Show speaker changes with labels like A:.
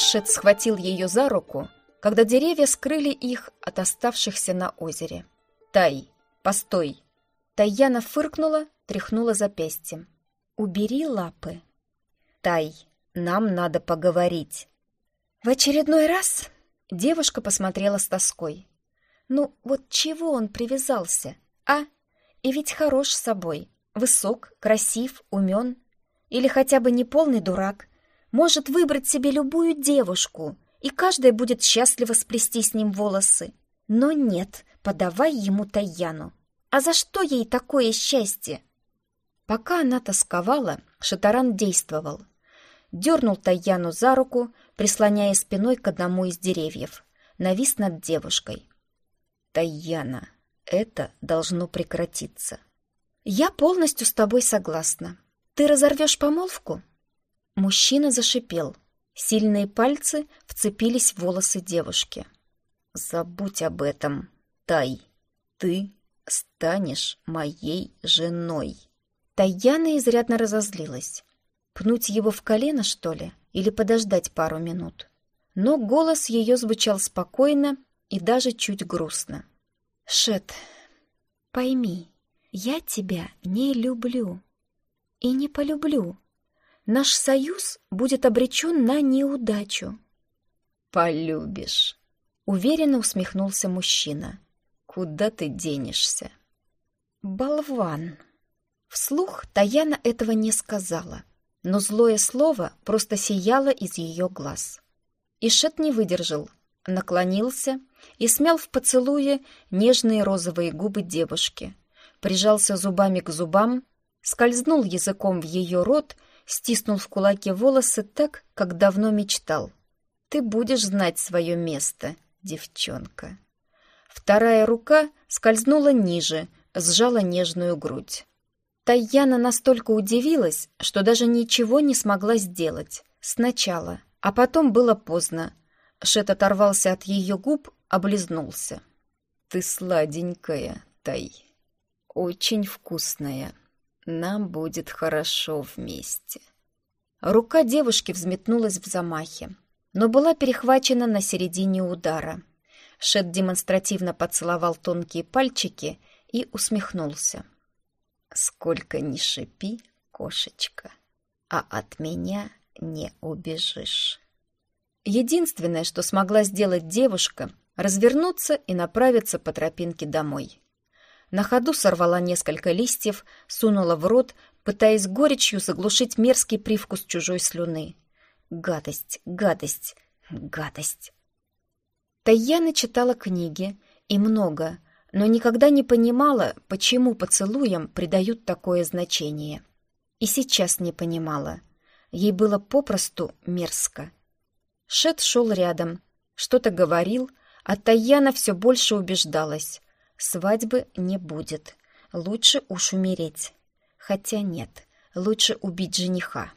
A: Шет схватил ее за руку, когда деревья скрыли их от оставшихся на озере. «Тай, постой!» Таяна фыркнула, тряхнула запястьем. «Убери лапы!» «Тай, нам надо поговорить!» В очередной раз девушка посмотрела с тоской. «Ну, вот чего он привязался, а? И ведь хорош собой, высок, красив, умен. Или хотя бы не полный дурак. Может выбрать себе любую девушку, и каждая будет счастливо сплести с ним волосы. Но нет, подавай ему Таяну. А за что ей такое счастье? Пока она тосковала, Шатаран действовал. Дернул Таяну за руку, прислоняя спиной к одному из деревьев. Навис над девушкой. «Таяна, это должно прекратиться». «Я полностью с тобой согласна. Ты разорвешь помолвку?» Мужчина зашипел. Сильные пальцы вцепились в волосы девушки. «Забудь об этом, Тай. Ты станешь моей женой». Таяна изрядно разозлилась. Пнуть его в колено, что ли, или подождать пару минут? Но голос ее звучал спокойно и даже чуть грустно. «Шет, пойми, я тебя не люблю и не полюблю. Наш союз будет обречен на неудачу».
B: «Полюбишь», — уверенно усмехнулся мужчина. «Куда ты денешься?»
A: «Болван!» Вслух Таяна этого не сказала, но злое слово просто сияло из ее глаз. Ишет не выдержал, наклонился и смял в поцелуе нежные розовые губы девушки, прижался зубами к зубам, скользнул языком в ее рот, стиснул в кулаке волосы так, как давно мечтал. «Ты будешь знать свое место, девчонка». Вторая рука скользнула ниже, сжала нежную грудь. Таяна настолько удивилась, что даже ничего не смогла сделать. Сначала, а потом было поздно. Шет оторвался от ее губ, облизнулся.
B: «Ты сладенькая, Тай. Очень вкусная. Нам будет хорошо вместе».
A: Рука девушки взметнулась в замахе, но была перехвачена на середине удара. Шет демонстративно поцеловал тонкие пальчики и усмехнулся.
B: «Сколько ни шипи, кошечка, а от меня не убежишь».
A: Единственное, что смогла сделать девушка, развернуться и направиться по тропинке домой. На ходу сорвала несколько листьев, сунула в рот, пытаясь горечью заглушить мерзкий привкус чужой слюны. Гадость, гадость, гадость. Таяна читала книги, и много, но никогда не понимала, почему поцелуям придают такое значение. И сейчас не понимала. Ей было попросту мерзко. Шет шел рядом, что-то говорил, а Таяна все больше убеждалась. Свадьбы не будет. Лучше уж умереть. Хотя нет, лучше убить жениха.